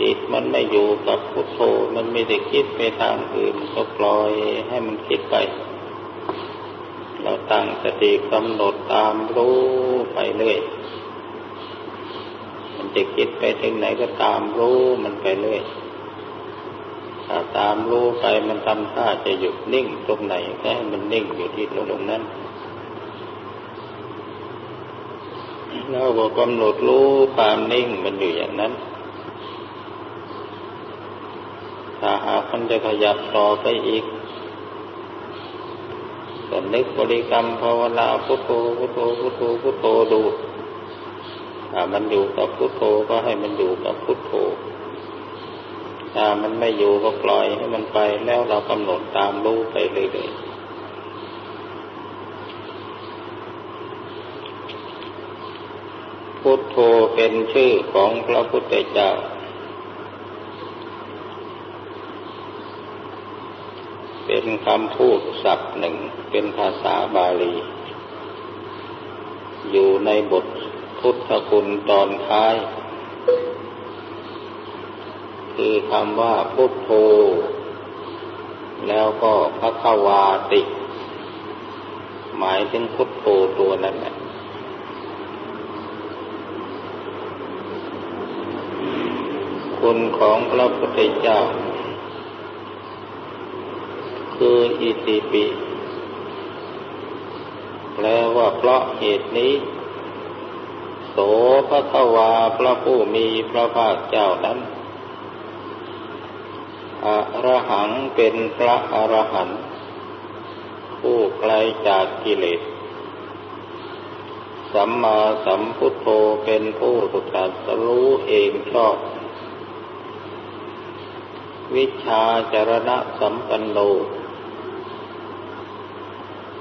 จิตมันไม่อยู่กับพุทโธ มันไม่ได้คิดไปทางอื่นก็ปล่อยให้มันคิดไป เราตั้งสติกำหนดตามรู้ไปเรื่อย มันจะคิดไปถึงไหนก็ตามรู้มันไปเรื่อยถ้าตามรู้ไปมันทำท่าจะหยุดนิ่งตรงไหนก็ให้มันนิ่งอยู่ที่ตรงนั้น แล้วก็กำหนดรู้ความนิ่งมันอยู่อย่างนั้น ถ้าหากมันจะขยับต่อไปอีกก็นึกบริกรรมภาวนาพุทโธพุทโธพุทโธพุทโธดูถ้ามันอยู่กับพุทโธก็ให้มันอยู่กับพุทโธถ้ามันไม่อยู่ก็ปล่อยให้มันไปแล้วเรากำหนดตามรู้ไปเรื่อยๆ พุทโธเป็นชื่อของพระพุทธเจ้า เป็นคำพูดศัพท์หนึ่งเป็นภาษาบาลี อยู่ในบทพุทธคุณตอนท้าย คือคำว่าพุทโธ แล้วก็พระควาติ หมายถึงพุทโธตัวนั้นแหละ คุณของพระพุทธเจ้า คืออิติปิ แปลว่าเพราะเหตุนี้ โสพระควาพระผู้มีพระภาคเจ้านั้นอรหังเป็นพระอรหันต์ผู้ไกลจากกิเลส สัมมาสัมพุทโธเป็นผู้สุตรัสรู้เองชอบ วิชาจรณะสัมปันโน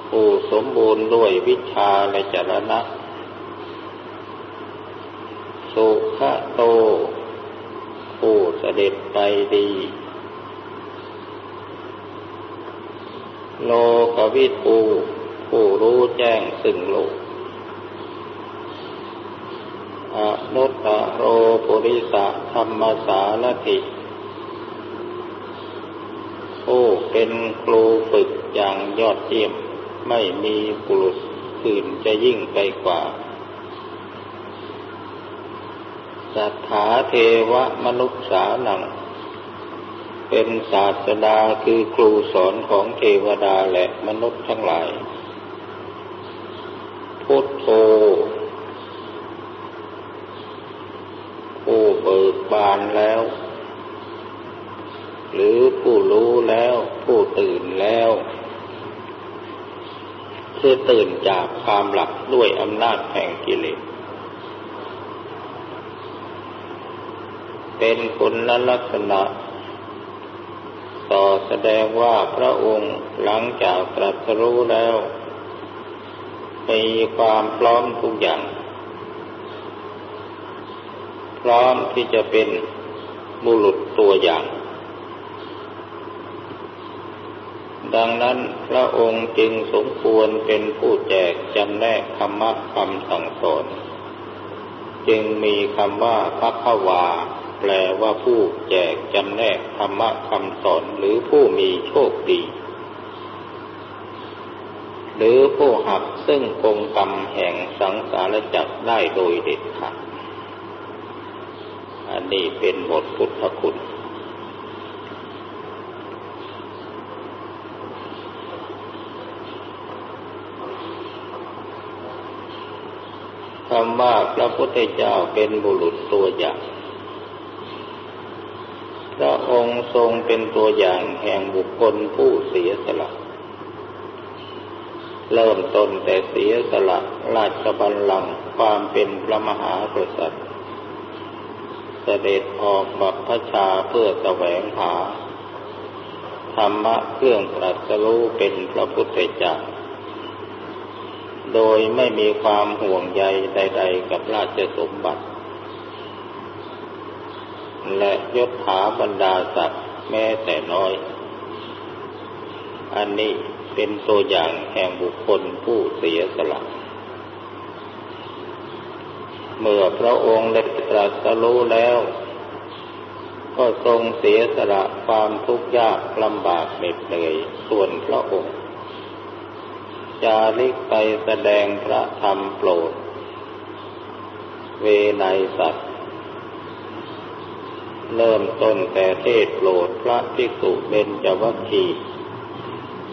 ผู้สมบูรณ์ด้วยวิชาและจรณะ สุขโต ผู้เสด็จไปดี โลกวิทูผู้รู้แจ้งซึ่งโลกอนุตตโรปุริสะธรรมสารติ ผู้เป็นครูฝึกอย่างยอดเยี่ยม ไม่มีปุรุษอื่นจะยิ่งไปกว่าสัทธาเทวมนุษย์สานัง เป็นศาสดาคือครูสอนของเทวดาและมนุษย์ทั้งหลาย พุทโธผู้เบิกบานแล้ว หรือผู้รู้แล้วผู้ตื่นแล้วคือตื่นจากความหลับด้วยอำนาจแห่งกิเลส เป็นคุณลักษณะ ต่อแสดงว่าพระองค์หลังจากตรัสรู้แล้วมีความพร้อมทุกอย่าง พร้อมที่จะเป็นบุรุษตัวอย่าง ดังนั้นพระองค์จึงสมควรเป็นผู้แจกจำแนกธรรมะคำสั่งสอนจึงมีคำว่าพระขวา แปลว่าผู้แจกจำแนกธรรมะคำสอนหรือผู้มีโชคดี หรือผู้หักซึ่งคงกรรมแห่งสังสารจักรได้โดยเด็ดขาดอันนี้เป็นบทพุทธคุณ คำว่าพระพุทธเจ้าเป็นบุรุษตัวอย่าง พระองค์ทรงเป็นตัวอย่างแห่งบุคคลผู้เสียสละ เริ่มต้นแต่เสียสละราชบัลลังก์ความเป็นพระมหากษัตริย์ เสด็จออกบัพพชาเพื่อแสวงหา ธรรมะเครื่องตรัสรู้เป็นพระพุทธเจ้า โดยไม่มีความห่วงใยใด ๆ กับราชสมบัติ และยศถาบรรดาศักดิ์แม้แต่น้อย อันนี้เป็นตัวอย่างแห่งบุคคลผู้เสียสละ เมื่อพระองค์ได้ตรัสรู้แล้ว ก็ทรงเสียสละความทุกข์ยากลำบากเหน็ดเหนื่อยส่วนพระองค์ จาริกไปแสดงพระธรรมโปรด เวไนสัตว์เริ่มต้นแต่เทศโปรดพระภิกษุเบญจวัคคี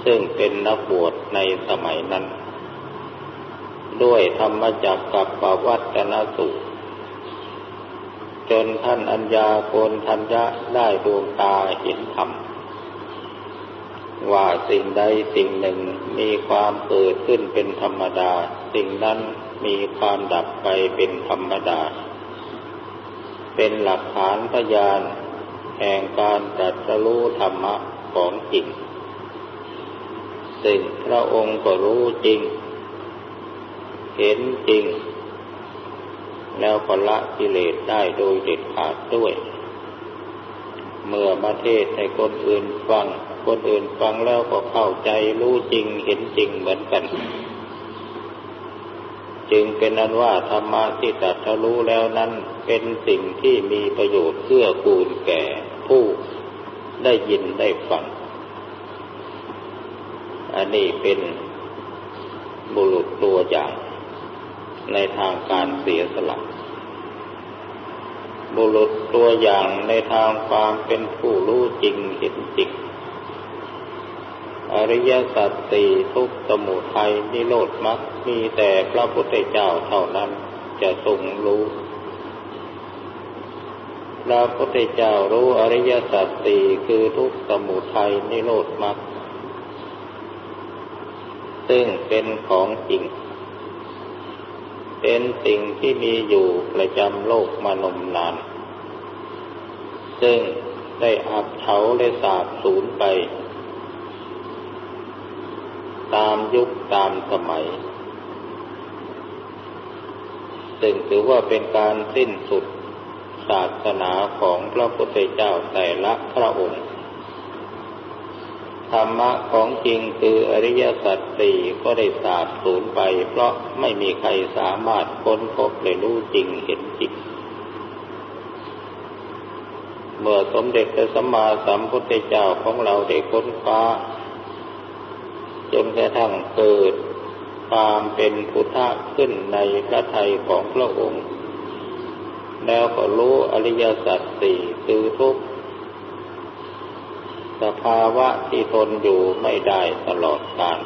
ซึ่งเป็นนักบวชในสมัยนั้น ด้วยธรรมจักกับปวัตนสุจนท่านอัญญาโกนทัญญะได้ดวงตาเห็นธรรม ว่าสิ่งใดสิ่งหนึ่งมีความเกิดขึ้นเป็นธรรมดา สิ่งนั้นมีความดับไปเป็นธรรมดา เป็นหลักฐานพยาน แห่งการตรัสรู้ธรรมะของจริงซึ่งพระองค์ก็รู้จริง เห็นจริง แล้วก็ละกิเลสได้โดยเด็ดขาดด้วย เมื่อมาเทศให้คนอื่นฟัง คนอื่นฟังแล้วก็เข้าใจรู้จริงเห็นจริงเหมือนกัน จึงเป็นนั้นว่าธรรมะที่ตัดทะลุแล้วนั้นเป็นสิ่งที่มีประโยชน์เพื่อกูลแก่ผู้ได้ยินได้ฟัง อันนี้เป็นบุรุษตัวอย่างในทางการเสียสละบุรุษตัวอย่างในทางความเป็นผู้รู้จริงเห็นจริง อริยสัจสี่ทุกสมุทัยนิโรธมรรคมีแต่พระพุทธเจ้าเท่านั้นจะทรงรู้ พระพุทธเจ้ารู้อริยสัจสี่คือทุกสมุทัยนิโรธมรรคซึ่งเป็นของจริง เป็นสิ่งที่มีอยู่ประจำโลกมานมนาน ซึ่งได้อับเฉาและสาบสูญไป ตามยุคตามสมัย ซึ่งถือว่าเป็นการสิ้นสุดศาสนาของพระพุทธเจ้าแต่ละพระองค์ ธรรมะของจริงคืออริยสัจสี่ก็ได้สาบสูญไป เพราะไม่มีใครสามารถค้นพบเลยรู้จริงเห็นจริงเมื่อสมเด็จพระสัมมาสัมพุทธเจ้าของเราได้ค้นคว้า นกระทั่งเกิดความเป็นพุทธะขึ้นในพระทัยของพระองค์ แล้วก็รู้อริยสัจสี่คือทุกสภาวะที่ทนอยู่ไม่ได้ตลอดกาล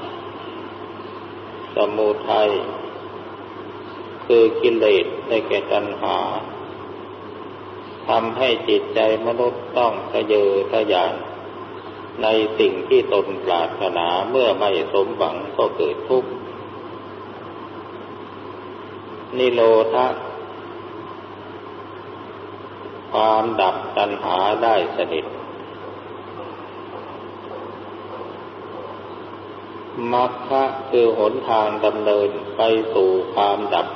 สมุทัยคือกิเลสในแก่ตัณหาทำให้จิตใจมนุษย์ต้องทะเยอทะยาน ในสิ่งที่ตนปรารถนาเมื่อไม่สมหวังก็เกิดทุกข์ นิโรธะความดับตัณหาได้สนิทมรรคะคือหนทางดำเนินไปสู่ความดับ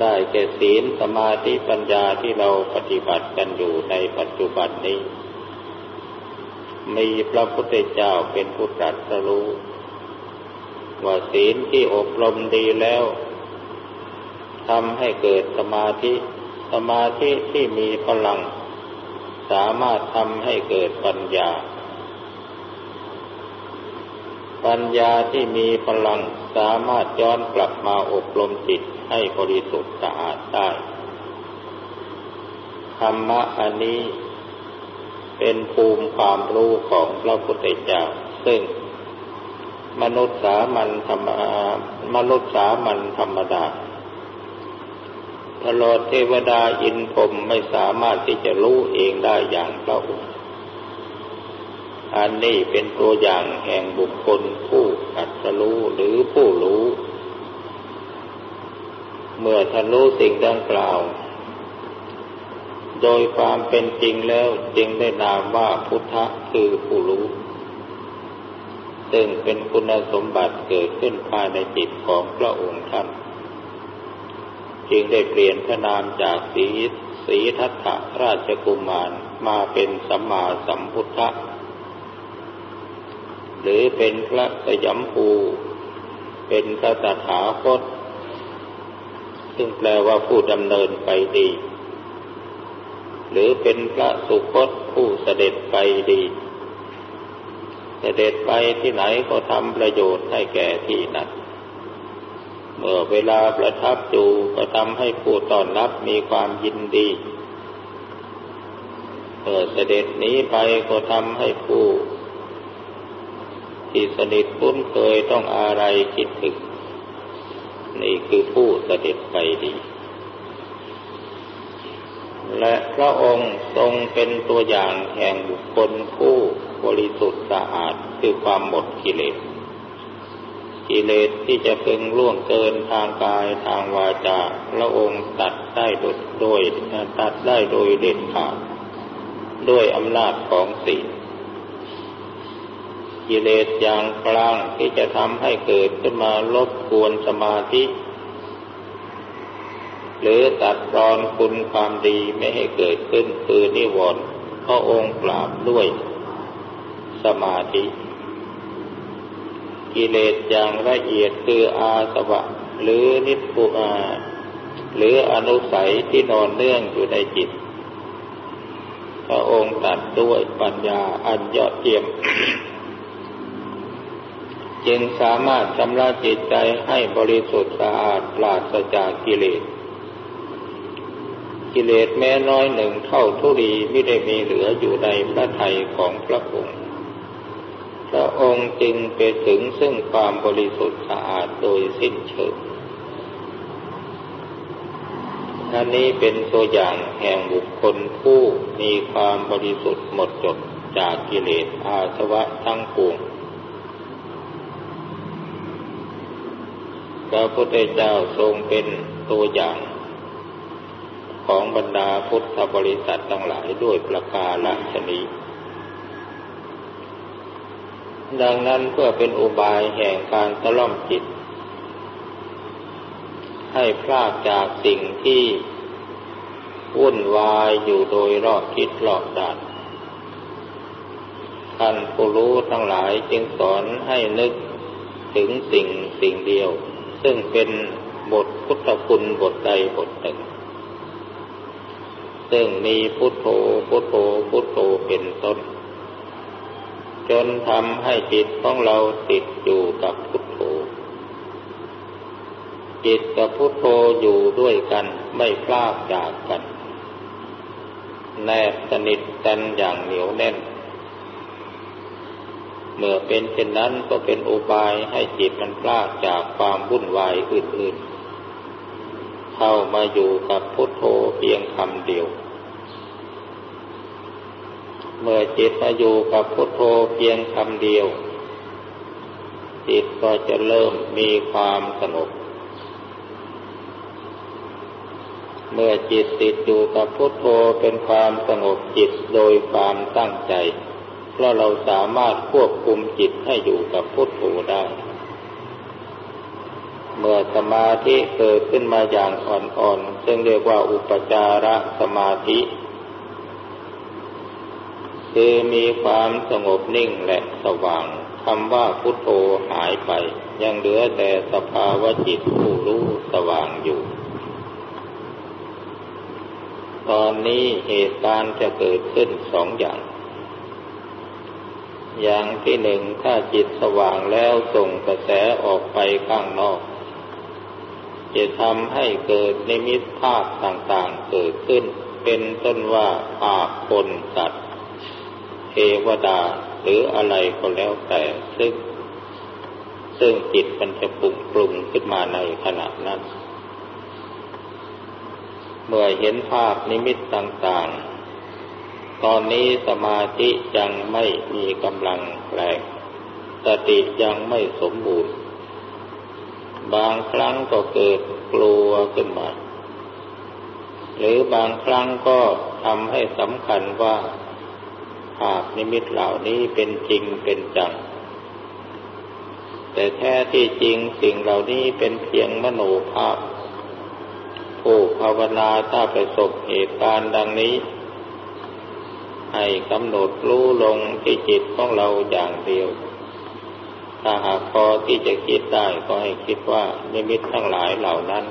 ได้แก่ศีลสมาธิปัญญาที่เราปฏิบัติกันอยู่ในปัจจุบันนี้ มีพระพุทธเจ้าเป็นผู้ตรัสรู้ว่าศีลที่อบรมดีแล้วทำให้เกิดสมาธิ สมาธิที่มีพลัง สามารถทำให้เกิดปัญญา ปัญญาที่มีพลังสามารถย้อนกลับมาอบรมจิตให้บริสุทธิ์สะอาดได้ธรรมะอันนี้ เป็นภูมิความรู้ของพระพุทธเจ้าซึ่งมนุษย์สามัญธรรมมนุษย์สามัญธรรมดาตลอดเทวดาอินพรมไม่สามารถที่จะรู้เองได้อย่างพระองค์อันนี้เป็นตัวอย่างแห่งบุคคลผู้อัตรู้หรือผู้รู้ เมื่อท่านรู้สิ่งดังกล่าว โดยความเป็นจริงแล้วจึงได้นามว่าพุทธะคือผู้รู้ ซึ่งเป็นคุณสมบัติเกิดขึ้นภายในจิตของพระองค์ท่าน จึงได้เปลี่ยนพระนามจากสีสีทัตถราชกุมารมาเป็นสัมมาสัมพุทธะหรือเป็นพระสยามภูเป็นพระตถาคต ซึ่งแปลว่าผู้ดำเนินไปดี หรือเป็นพระสุคตผู้เสด็จไปดี เสด็จไปที่ไหนก็ทำประโยชน์ให้แก่ที่นั้น เมื่อเวลาประทับอยู่ก็ทำให้ผู้ต้อนรับมีความยินดี เมื่อเสด็จนี้ไปก็ทำให้ผู้ที่สนิทคุ้นเคยต้องอะไรคิดถึงนี่คือผู้เสด็จไปดี และพระองค์ทรงเป็นตัวอย่างแห่งบุคคลผู้บริสุทธิ์สะอาดคือความหมดกิเลส กิเลสที่จะพึงล่วงเกินทางกายทางวาจาพระองค์ตัดได้โดยโดยตัดได้โดยเด็ดขาดด้วยอำนาจของศีลกิเลสอย่างกลางที่จะทำให้เกิดขึ้นมาลบกวนสมาธิ หรือตัดรอนคุณความดีไม่ให้เกิดขึ้นคือนิวรณ์พระองค์ปราบด้วยสมาธิ กิเลสอย่างละเอียดคืออาสวะ หรือนิพพุอาหรืออนุสัยที่นอนเนื่องอยู่ในจิต พระองค์ตัดด้วยปัญญาอันยอดเยี่ยม จึงสามารถชำระจิตใจให้บริสุทธิ์สะอาดปราศจากกิเลส กิเลสแม้น้อยหนึ่งเท่าทุรีไม่ได้มีเหลืออยู่ในพระทัยของพระองค์พระองค์จึงไปถึงซึ่งความบริสุทธิ์สะอาดโดยสิ้นเชิงอันนี้เป็นตัวอย่างแห่งบุคคลผู้มีความบริสุทธิ์หมดจดจากกิเลสอาสวะทั้งปวงพระพุทธเจ้าทรงเป็นตัวอย่าง ของบรรดาพุทธบริษัททั้งหลายด้วยประกาศชนีดังนั้นเพื่อเป็นอุบายแห่งการตะล่อมจิต ให้พลากจากสิ่งที่วุ่นวายอยู่โดยรอบคิดรอบด้านท่านผู้รู้ทั้งหลายจึงสอนให้นึกถึงสิ่งสิ่งเดียว ซึ่งเป็นบทพุทธคุณบทใดบทหนึ่ง ซึ่งมีพุทโธพุทโธพุทโธเป็นต้น จนทำให้จิตของเราติดอยู่กับพุทโธ จิตกับพุทโธอยู่ด้วยกันไม่พลากจากกัน แนบสนิทกันอย่างเหนียวแน่น เมื่อเป็นเช่นนั้นก็เป็นอุบายให้จิตมันพลากจากความวุ่นวายอื่นๆ เข้ามาอยู่กับพุทโธ พียงคำเดียว เมื่อจิตมาอยู่กับพุทโธเพียงคำเดียว จิตก็จะเริ่มมีความสงบเมื่อจิตติดอยู่กับพุทโธเป็นความสงบจิตโดยความตั้งใจ เพราะเราสามารถควบคุมจิตให้อยู่กับพุทโธได้ เมื่อสมาธิเกิดขึ้นมาอย่างอ่อนๆ ซึ่งเรียกว่าอุปจารสมาธิ คือมีความสงบนิ่งและสว่างคำว่าพุทโธหายไป ยังเหลือแต่สภาวะจิตผู้รู้สว่างอยู่ ตอนนี้เหตุการณ์จะเกิดขึ้นสองอย่าง อย่างที่หนึ่งถ้าจิตสว่างแล้วส่งกระแสออกไปข้างนอก จะทำให้เกิดนิมิตภาพต่างๆเกิดขึ้น เป็นต้นว่าภาพคนสัตว์เทวดาหรืออะไรก็แล้วแต่ซึ่ง ซึ่งจิตมันจะปรุงปรุงขึ้นมาในขณะนั้น เมื่อเห็นภาพนิมิตต่างๆ ตอนนี้สมาธิยังไม่มีกำลังแรงสติยังไม่สมบูรณ์ บางครั้งก็เกิดกลัวขึ้นมา หรือบางครั้งก็ทำให้สำคัญว่าภาพนิมิตเหล่านี้เป็นจริงเป็นจัง แต่แท้ที่จริงสิ่งเหล่านี้เป็นเพียงมโนภาพ ผู้ภาวนาถ้าประสบเหตุการณ์ดังนี้ ให้กำหนดรู้ลงที่จิตของเราอย่างเดียว ถ้าหากพอที่จะคิดได้ก็ให้คิดว่านิมิตทั้งหลายเหล่านั้น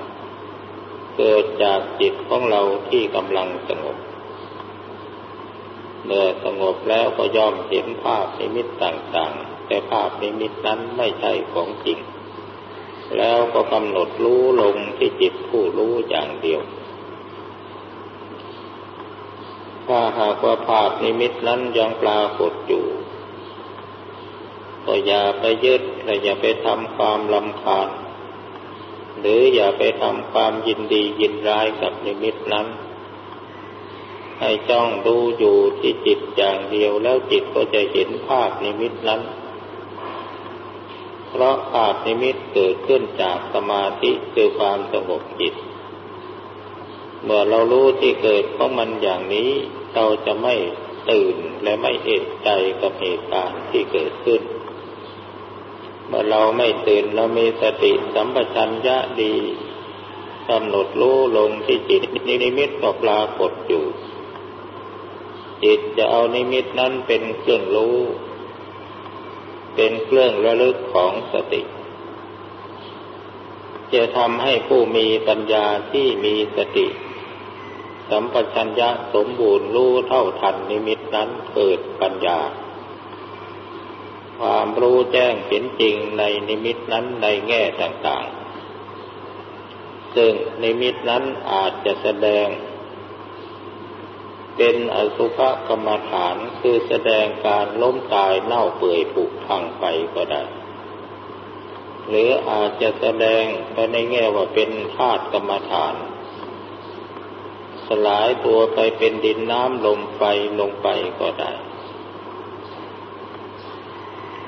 เกิดจากจิตของเราที่กำลังสงบเมื่อสงบแล้วก็ย่อมเห็นภาพนิมิตต่างๆ แต่ภาพนิมิตนั้นไม่ใช่ของจริง แล้วก็กำหนดรู้ลงที่จิตผู้รู้อย่างเดียว ถ้าหากว่าภาพนิมิตนั้นยังปรากฏอยู่ ก็อย่าไปยึดและอย่าไปทำความลำคาญ หรืออย่าไปทำความยินดียินร้ายกับนิมิตนั้น ให้จ้องดูอยู่ที่จิตอย่างเดียวแล้วจิตก็จะเห็นภาพนิมิตนั้น เพราะภาพนิมิตเกิดขึ้นจากสมาธิคือความสงบจิต เมื่อเรารู้ที่เกิดของมันอย่างนี้เราจะไม่ตื่นและไม่เอกใจกับเหตุการณ์ที่เกิดขึ้น เมื่อเราไม่ตื่นเรามีสติสัมปชัญญะดีกำหนดรู้ลงที่จิตนิมิตก็ปรากฏอยู่ จิตจะเอานิมิตนั้นเป็นเครื่องรู้ เป็นเครื่องระลึกของสติ จะทำให้ผู้มีปัญญาที่มีสติ สัมปชัญญะสมบูรณ์รู้เท่าทันนิมิตนั้นเกิดปัญญา ความรู้แจ้งเห็นจริงในนิมิตนั้นในแง่ต่างๆ ซึ่งนิมิตนั้นอาจจะแสดง เป็นอสุภกรรมฐานคือแสดงการล้มตายเน่าเปื่อยผุพังไปก็ได้ หรืออาจจะแสดงไปในแง่ว่าเป็นธาตุกรรมฐาน สลายตัวไปเป็นดินน้ำลมไฟลงไปก็ได้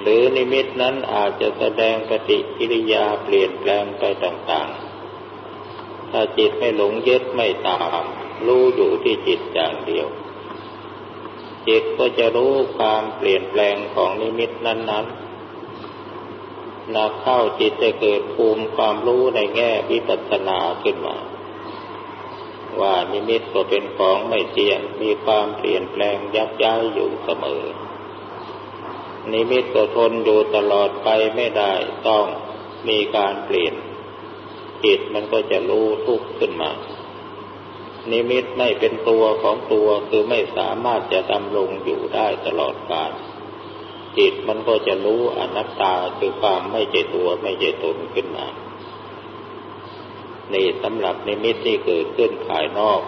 หรือนิมิตนั้นอาจจะแสดงปฏิกิริยาเปลี่ยนแปลงไปต่างๆ ถ้าจิตไม่หลงยึดไม่ตาม รู้อยู่ที่จิตอย่างเดียว จิตก็จะรู้ความเปลี่ยนแปลงของนิมิตนั้นๆนักเข้าจิตจะเกิดภูมิความรู้ในแง่วิปัสสนาขึ้นมา ว่านิมิตก็เป็นของไม่เที่ยงมีความเปลี่ยนแปลงยับย้ายอยู่เสมอ นิมิตก็ทนอยู่ตลอดไปไม่ได้ต้องมีการเปลี่ยน จิตมันก็จะรู้ทุกข์ขึ้นมา นิมิตไม่เป็นตัวของตัวคือไม่สามารถจะดำรงอยู่ได้ตลอดกาลจิตมันก็จะรู้อนัตตาคือความไม่ใช่ตัวไม่ใช่ตนขึ้นมานี่สำหรับนิมิตที่เกิดขึ้นภายนอก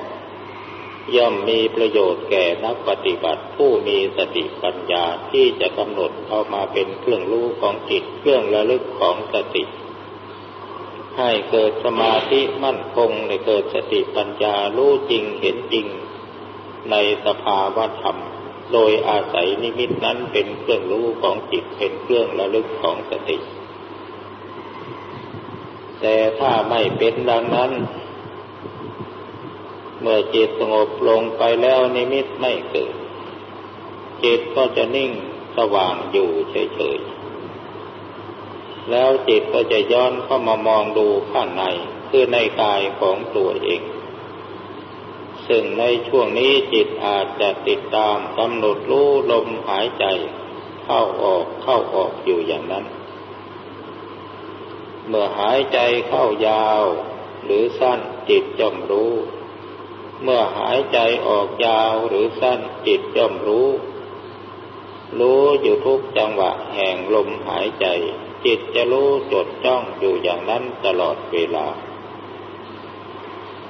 ย่อมมีประโยชน์แก่นักปฏิบัติผู้มีสติปัญญาที่จะกำหนดเอามาเป็นเครื่องรู้ของจิตเครื่องระลึกของสติ ให้เกิดสมาธิมั่นคงในเกิดสติปัญญารู้จริงเห็นจริง ในสภาวะธรรม โดยอาศัยนิมิตนั้นเป็นเครื่องรู้ของจิตเป็นเครื่องระลึกของสติ แต่ถ้าไม่เป็นดังนั้น เมื่อจิตสงบลงไปแล้วนิมิตไม่เกิด จิตก็จะนิ่งสว่างอยู่เฉยๆ แล้วจิตก็จะย้อนเข้ามามองดูข้างในคือในกายของตัวเอง ซึ่งในช่วงนี้จิตอาจจะติดตามกำหนดรู้ลมหายใจ เข้าออกเข้าออกอยู่อย่างนั้น เมื่อหายใจเข้ายาวหรือสั้นจิตย่อมรู้ เมื่อหายใจออกยาวหรือสั้นจิตย่อมรู้ รู้อยู่ทุกจังหวะแห่งลมหายใจ จิตจะรู้จดจ้องอยู่อย่างนั้นตลอดเวลา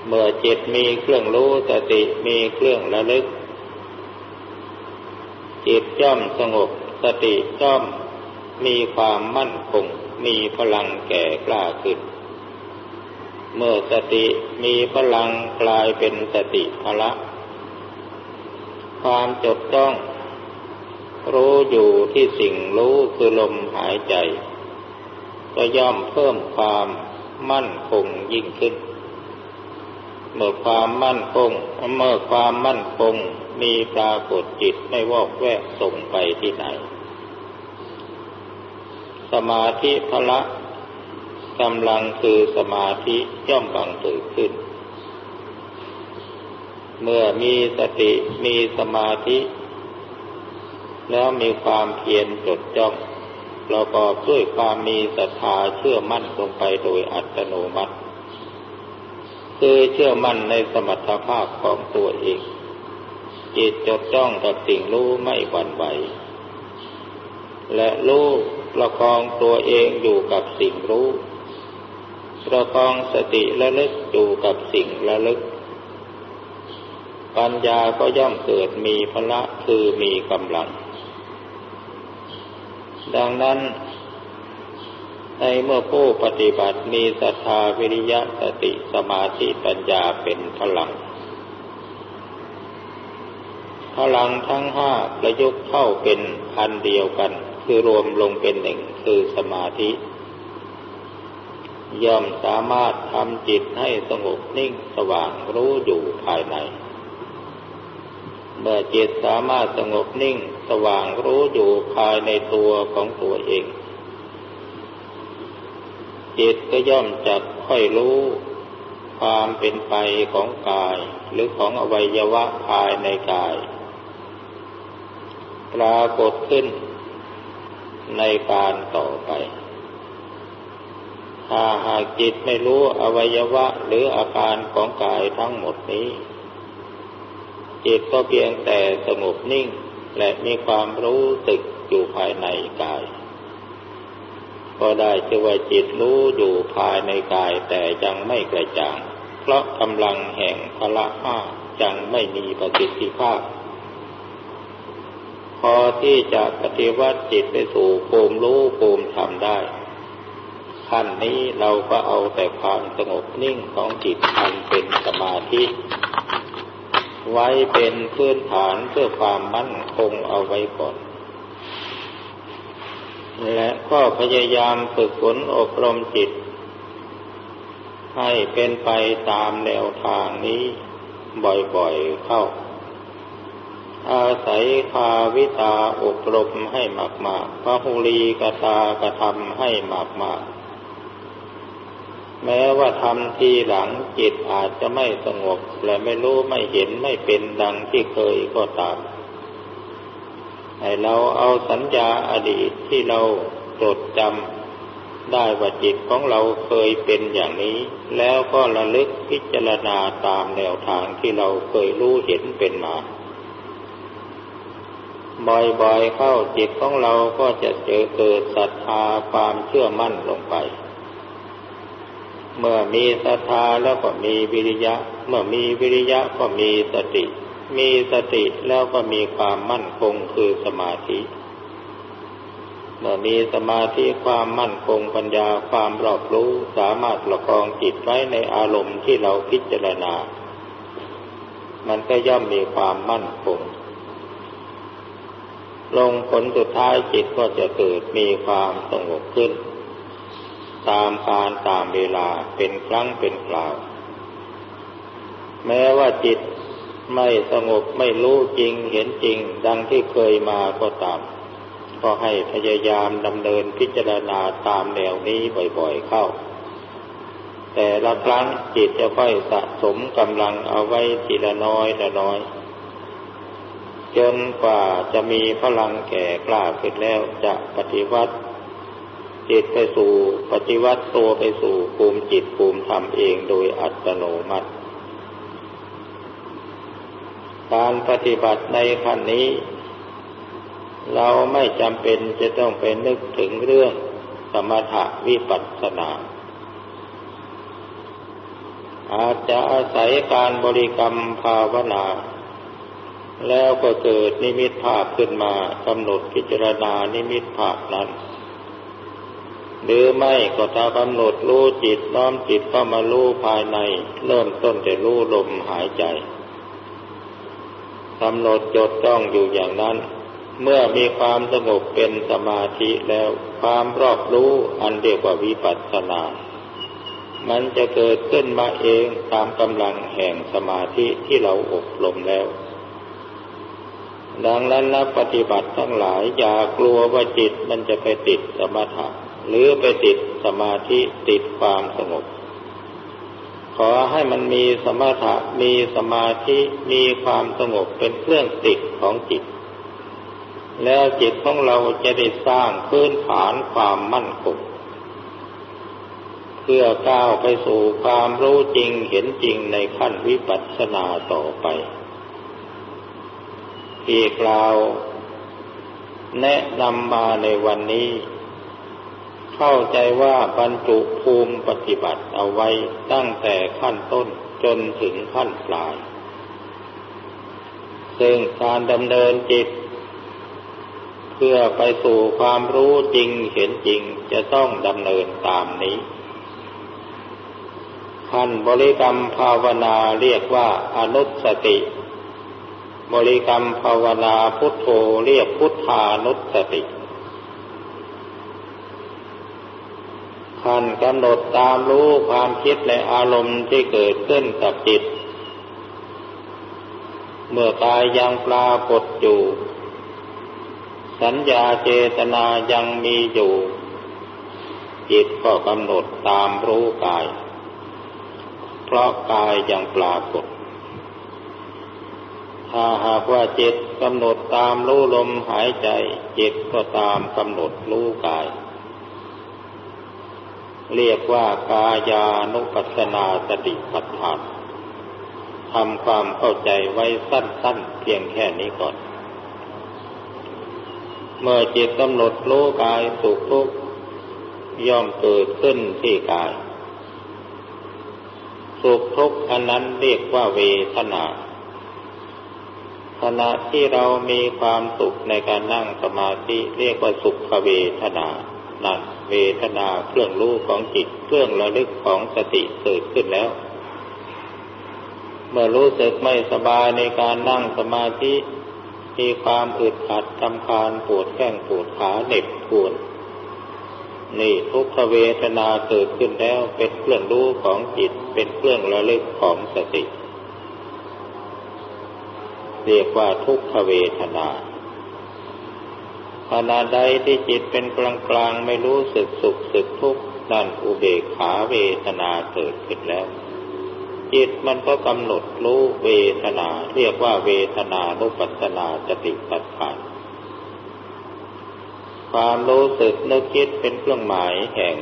เมื่อจิตมีเครื่องรู้สติมีเครื่องระลึก จิตย่อมสงบสติย่อมมีความมั่นคงมีพลังแก่กล้าขึ้น เมื่อสติมีพลังกลายเป็นสติพละ ความจดจ้อง รู้อยู่ที่สิ่งรู้คือลมหายใจ ก็ย่อมเพิ่มความมั่นคงยิ่งขึ้น เมื่อความมั่นคง เมื่อความมั่นคงมีปรากฏจิตไม่วอกแวกส่งไปที่ไหน สมาธิพละ กำลังคือสมาธิย่อมบังเกิดขึ้น เมื่อมีสติมีสมาธิ แล้วมีความเพียรจดจ้องประกอบด้วยความมีศรัทธาเชื่อมั่นลงไปโดยอัตโนมัติ คือเชื่อมั่นในสมรรถภาพของตัวเองจิตจดจ้องกับสิ่งรู้ไม่หวั่นไหว และรู้ประคองตัวเองอยู่กับสิ่งรู้ ประคองสติระลึกอยู่กับสิ่งระลึก ปัญญาก็ย่อมเกิดมีพละคือมีกำลัง ดังนั้น ในเมื่อผู้ปฏิบัติมีศรัทธาวิริยะสติสมาธิปัญญาเป็นพลัง พลังทั้งห้าประยุกต์เข้าเป็นอันเดียวกัน คือรวมลงเป็นหนึ่งคือสมาธิ ย่อมสามารถทำจิตให้สงบนิ่งสว่างรู้อยู่ภายใน เมื่อจิตสามารถสงบนิ่งสว่างรู้อยู่ภายในตัวของตัวเอง จิตก็ย่อมจะค่อยรู้ความเป็นไปของกาย หรือของอวัยวะภายในกาย ปรากฏขึ้นในการต่อไป ถ้าหากจิตไม่รู้อวัยวะหรืออาการของกายทั้งหมดนี้ จิตก็เพียงแต่สงบนิ่ง และมีความรู้สึกอยู่ภายในกาย ก็ได้ชื่อว่าจิตรู้อยู่ภายในกายแต่ยังไม่กระจ่าง เพราะกำลังแห่งพละห้ายังไม่มีประสิทธิภาพ พอที่จะปฏิวัติจิตไปสู่ภูมิรู้ภูมิธรรมได้ ขั้นนี้เราก็เอาแต่ความสงบนิ่งของจิตอันเป็นสมาธิ ไว้เป็นพื้นฐานเพื่อความมั่นคงเอาไว้ก่อน และก็พยายามฝึกฝนอบรมจิต ให้เป็นไปตามแนวทางนี้บ่อยๆเข้า อาศัยคาวิตาอบรมให้มากๆพระหุลีกตากระทำให้มากๆ แม้ว่าทำทีหลังจิตอาจจะไม่สงบ และไม่รู้ไม่เห็นไม่เป็นดังที่เคยก็ตามให้เราเอาสัญญาอดีตที่เราจดจำได้ว่าจิตของเราเคยเป็นอย่างนี้ แล้วก็ระลึกพิจารณาตามแนวทางที่เราเคยรู้เห็นเป็นมา บ่อยๆเข้าจิตของเราก็จะเจอเกิดศรัทธาความเชื่อมั่นลงไป เมื่อมีศรัทธาแล้วก็มีวิริยะ เมื่อมีวิริยะก็มีสติ มีสติแล้วก็มีความมั่นคงคือสมาธิ เมื่อมีสมาธิความมั่นคงปัญญาความรอบรู้สามารถประคองจิตไว้ในอารมณ์ที่เราพิจารณา มันก็ย่อมมีความมั่นคง ลงผลสุดท้ายจิตก็จะเกิดมีความสงบขึ้น ตามการตามเวลาเป็นครั้งเป็นคราว แม้ว่าจิตไม่สงบไม่รู้จริงเห็นจริง ดังที่เคยมาก็ตาม ก็ให้พยายามดำเนินพิจารณาตามแนวนี้บ่อยๆเข้า แต่ละครั้งจิตจะค่อยสะสมกำลังเอาไว้ทีละน้อยละน้อยจนกว่าจะมีพลังแก่กล้าขึ้นแล้วจะปฏิวัติ จิตไปสู่ปฏิวัติตัวไปสู่ภูมิจิตภูมิธรรมเองโดยอัตโนมัติ การปฏิบัติในขั้นนี้ เราไม่จำเป็นจะต้องไปนึกถึงเรื่องสมถะวิปัสสนา อาจจะอาศัยการบริกรรมภาวนา แล้วก็เกิดนิมิตภาพขึ้นมากำหนดพิจารณานิมิตภาพนั้น หรือไม่ก็ถ้ากำหนดรู้จิตน้อมจิตเข้ามารู้ภายใน เริ่มต้นแต่รู้ลมหายใจกำหนดจดจ้องอยู่อย่างนั้น เมื่อมีความสงบเป็นสมาธิแล้วความรอบรู้อันเรียกว่าวิปัสสนา มันจะเกิดขึ้นมาเองตามกำลังแห่งสมาธิที่เราอบรมแล้วดังนั้นนักปฏิบัติทั้งหลายอย่ากลัวว่าจิตมันจะไปติดสมถะ หรือไปติดสมาธิติดความสงบ ขอให้มันมีสมถะมีสมาธิมีความสงบเป็นเครื่องติดของจิต แล้วจิตของเราจะได้สร้างพื้นฐานความมั่นคงเพื่อก้าวไปสู่ความรู้จริงเห็นจริงในขั้นวิปัสสนาต่อไปอีกล่าแนะนำมาในวันนี้ เข้าใจว่าบรรจุภูมิปฏิบัติเอาไว้ตั้งแต่ขั้นต้นจนถึงขั้นปลาย ซึ่งการดำเนินจิต เพื่อไปสู่ความรู้จริงเห็นจริงจะต้องดำเนินตามนี้ขั้นบริกรรมภาวนาเรียกว่าอนุสติ บริกรรมภาวนาพุทโธเรียกพุทธานุสติ ขันกำหนดตามรู้ความคิดและอารมณ์ที่เกิดขึ้นกับจิต เมื่อกายยังปรากฏอยู่ สัญญาเจตนายังมีอยู่ จิตก็กำหนดตามรู้กาย เพราะกายยังปรากฏ ถ้าหากว่าจิตกำหนดตามรู้ลมหายใจ จิตก็ตามกำหนดรู้กาย เรียกว่ากายานุปัสสนาสติปัฏฐานทำความเข้าใจไว้สั้นๆ เพียงแค่นี้ก่อน เมื่อจิตกำหนดรู้กายสุขทุกข์ย่อมเกิดขึ้นที่กาย สุขทุกข์อันนั้นเรียกว่าเวทนาขณะที่เรามีความสุขในการนั่งสมาธิเรียกว่าสุขเวทนา นั่นเวทนาเครื่องรู้ของจิตเครื่องระลึกของสติเกิดขึ้นแล้ว เมื่อรู้สึกไม่สบายในการนั่งสมาธิมีความอึดอัดทำคานปวดแข้งปวดขาเหน็บปวดนี่ทุกขเวทนาเกิดขึ้นแล้วเป็นเครื่องรู้ของจิตเป็นเครื่องระลึกของสติ เรียกว่าทุกขเวทนา ขณะใดที่จิตเป็นกลางกลางไม่รู้สึกสุขสึกทุกข์นั่นอุเบกขาเวทนาเกิดขึ้นแล้ว จิตมันก็กำหนดรู้เวทนา เรียกว่าเวทนานุปัสนาสติปัฏฐานความรู้สึกนึกคิดเป็นเครื่องหมายแห่ง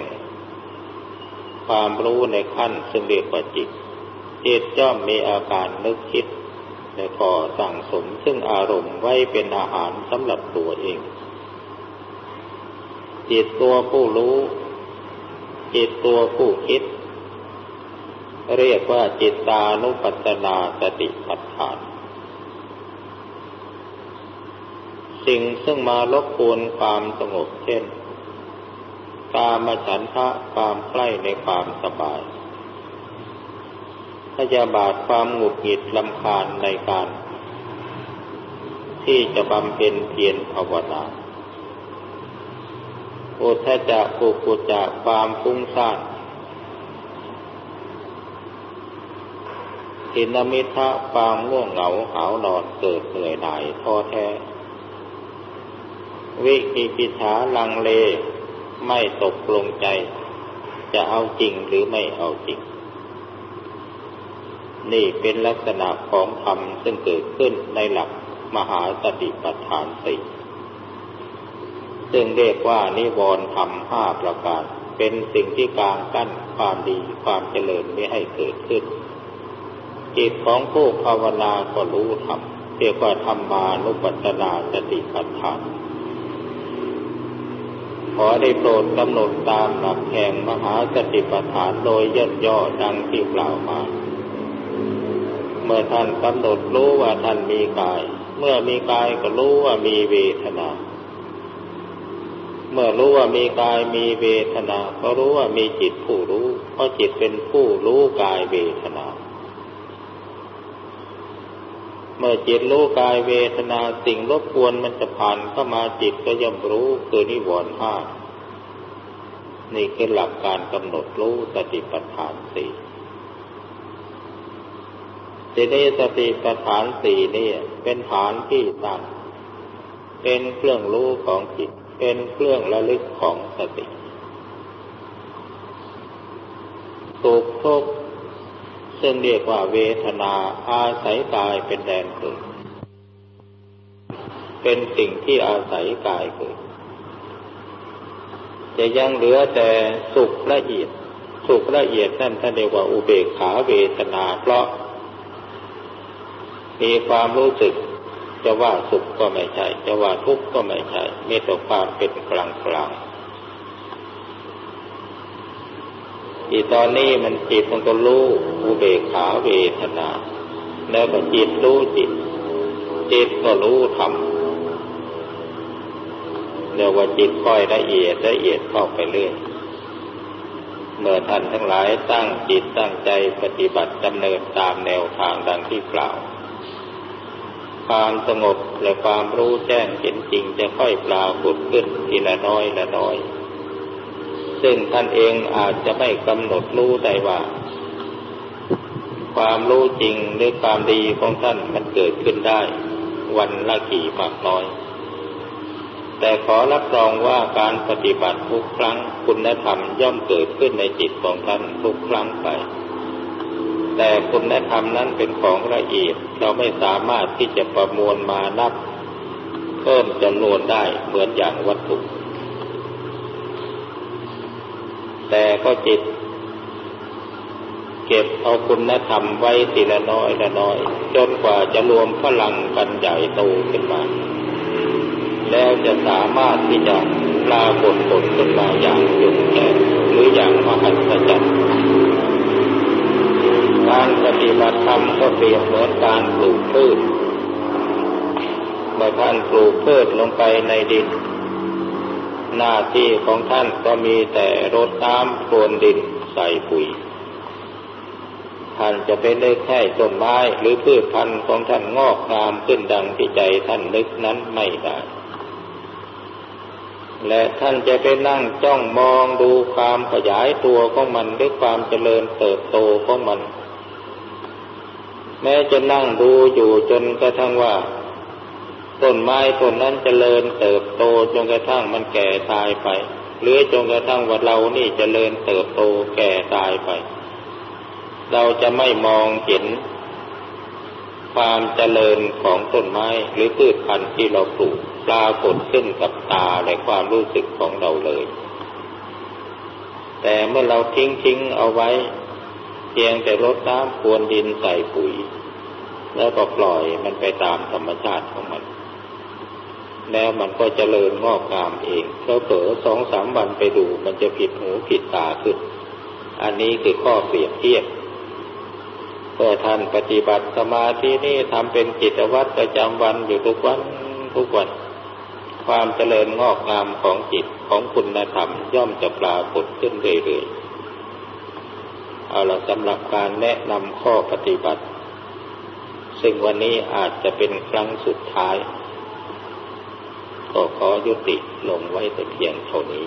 ความรู้ในขั้นซึ่งเรียกว่าจิต จิตย่อมมีอาการนึกคิดและก็สั่งสมซึ่งอารมณ์ไว้เป็นอาหารสำหรับตัวเอง จิตตัวผู้รู้ จิตตัวผู้คิด เรียกว่าจิตตานุปัสสนาสติปัฏฐาน สิ่งซึ่งมารบกวนความสงบเช่นกามฉันทะความใกล้ในความสบายพยาบาทความหงุดหงิดลำคาญในการ ที่จะบำเพ็ญเพียรภาวนา อุทจะกุกุจะความฟุ้งซ่านทินมิทะความง่วงเหงาหาวนอนเกิดเหนื่อยหน่ายท้อแท้ วิกิปิชาลังเลไม่ตกลงใจ จะเอาจริงหรือไม่เอาจริง นี่เป็นลักษณะของธรรมซึ่งเกิดขึ้นในหลักมหาสติปัฏฐานสี่ ซึ่งเรียกว่านิวรณ์ธรรมห้าประการ เป็นสิ่งที่กลางกั้นความดีความเจริญไม่ให้เกิดขึ้น จิตของผู้ภาวนาก็รู้ธรรมเรียกว่าธรรมานุปัสสนาสติปัฏฐานขอได้โปรดกำหนดตามหลักแห่งมหาสติปัฏฐานโดยย่นย่อดังที่กล่าวมา เมื่อท่านกำหนดรู้ว่าท่านมีกาย เมื่อมีกายก็รู้ว่ามีเวทนา เมื่อรู้ว่ามีกายมีเวทนา ก็รู้ว่ามีจิตผู้รู้ เพราะจิตเป็นผู้รู้กายเวทนา เมื่อจิตรู้กายเวทนาสิ่งรบกวนมันจะผ่านเข้ามาจิตก็ย่อมรู้คือนิวรณ์ห้านี่คือหลักการกำหนดรู้สติปัฏฐานสี่ทีนี้สติปัฏฐานสี่นี่เป็นฐานที่ตั้งเป็นเครื่องรู้ของจิต เป็นเครื่องระลึกของสติสุขทุกข์ซึ่งเรียกว่าเวทนาอาศัยกายเป็นแดนเกิด เป็นสิ่งที่อาศัยกายเกิด จะยังเหลือแต่สุขละเอียด สุขละเอียดนั่นท่านเรียกว่าอุเบกขาเวทนาเพราะ มีความรู้สึก จะว่าสุขก็ไม่ใช่ จะว่าทุกข์ก็ไม่ใช่มีแต่ความเป็นกลางกลางอีตอนนี้มันจิตมันก็รู้อุเบกขาเวทนา แล้วก็จิตรู้จิต จิตก็รู้ธรรมเรียกว่าจิตค่อยละเอียดละเอียดเข้าไปเรื่อยเมื่อท่านทั้งหลายตั้งจิตตั้งใจปฏิบัติดำเนินตามแนวทางดังที่กล่าว ความสงบและความรู้แจ้งเห็นจริงจะค่อยปรากฏขึ้นทีละน้อยละน้อย ซึ่งท่านเองอาจจะไม่กำหนดรู้ได้ว่า ความรู้จริงหรือความดีของท่านมันเกิดขึ้นได้ วันละกี่มากน้อย แต่ขอรับรองว่าการปฏิบัติทุกครั้งคุณธรรมย่อมเกิดขึ้นในจิตของท่านทุกครั้งไป แต่คุณธรรมนั้นเป็นของละเอียด เราไม่สามารถที่จะประมวลมานับ เพิ่มจำนวนได้เหมือนอย่างวัตถุ แต่ก็จิต เก็บเอาคุณธรรมไว้ทีละน้อยละน้อย จนกว่าจะรวมพลังกันใหญ่โตขึ้นมา แล้วจะสามารถที่จะปรากฏผลขึ้นมาอย่างยุดแก่หรืออย่างมหัศจรรย์ การปฏิบัติธรรมก็เปรียบเหมือนการปลูกพืชเมื่อท่านปลูกพืชลงไปในดิน หน้าที่ของท่านก็มีแต่รดน้ำพรวนดินใส่ปุ๋ย ท่านจะเป็นได้แค่ต้นไม้หรือพืชพันธุ์ของท่านงอกงามขึ้นดังที่ใจท่านนึกนั้นไม่ได้และท่านจะไปนั่งจ้องมองดูความขยายตัวของมันด้วยความเจริญเติบโตของมัน แม้จะนั่งดูอยู่จนกระทั่งว่าต้นไม้ต้นนั้นเจริญเติบโตจนกระทั่งมันแก่ตายไป หรือจนกระทั่งว่าเรานี่เจริญเติบโตแก่ตายไป เราจะไม่มองเห็นความเจริญของต้นไม้หรือพืชพันธุ์ที่เราปลูกปรากฏขึ้นกับตาในความรู้สึกของเราเลย แต่เมื่อเราทิ้งทิ้งเอาไว้ เพียงแต่รดน้ำพรวนดินใส่ปุ๋ย แล้วก็ปล่อยมันไปตามธรรมชาติของมัน แล้วมันก็เจริญงอกงามเองแล้วเผลอสองสามวันไปดูมันจะผิดหูผิดตาขึ้น อันนี้คือข้อเปรียบเทียบเพื่อท่านปฏิบัติสมาธินี่ทำเป็นกิจวัตรประจำวันอยู่ทุกวันทุกวัน ความเจริญงอกงามของจิตของคุณธรรมย่อมจะปรากฏขึ้นเรื่อยๆ เอาละสำหรับการแนะนำข้อปฏิบัติ ซึ่งวันนี้อาจจะเป็นครั้งสุดท้าย ก็ขอยุติลงไว้แต่เพียงเท่านี้